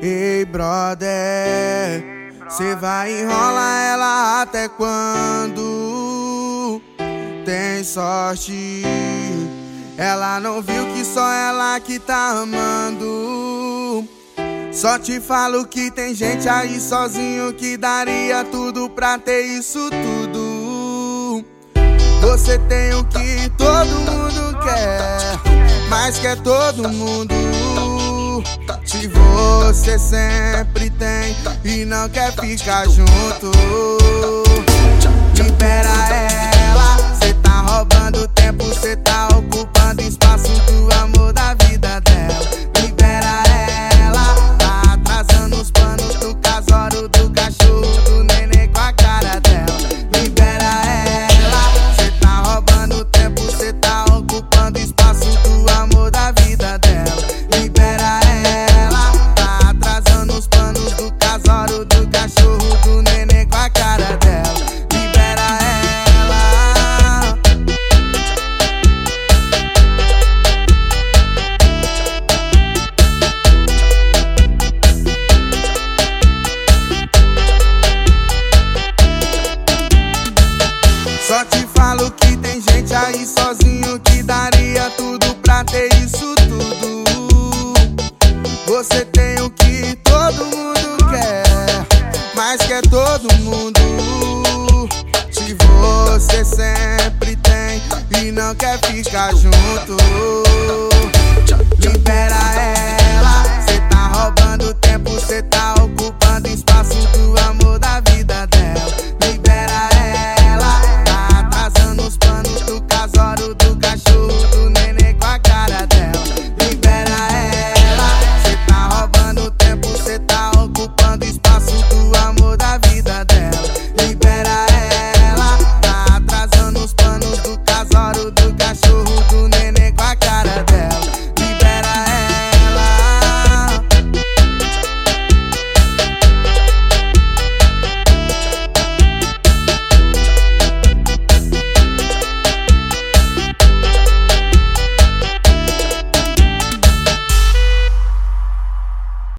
Ei, brother, cê vai enrolar ela até quando? Tem sorte, ela não viu que só ela que tá amando. Só te falo que tem gente aí sozinho que daria tudo pra ter isso tudo. Você tem o que todo mundo quer, mas quer todo mundo. Se você sempre tem e não quer ficar junto, libera ela. Você tem o que todo mundo quer, mas quer todo mundo. Se você sempre tem e não quer ficar junto, voodoo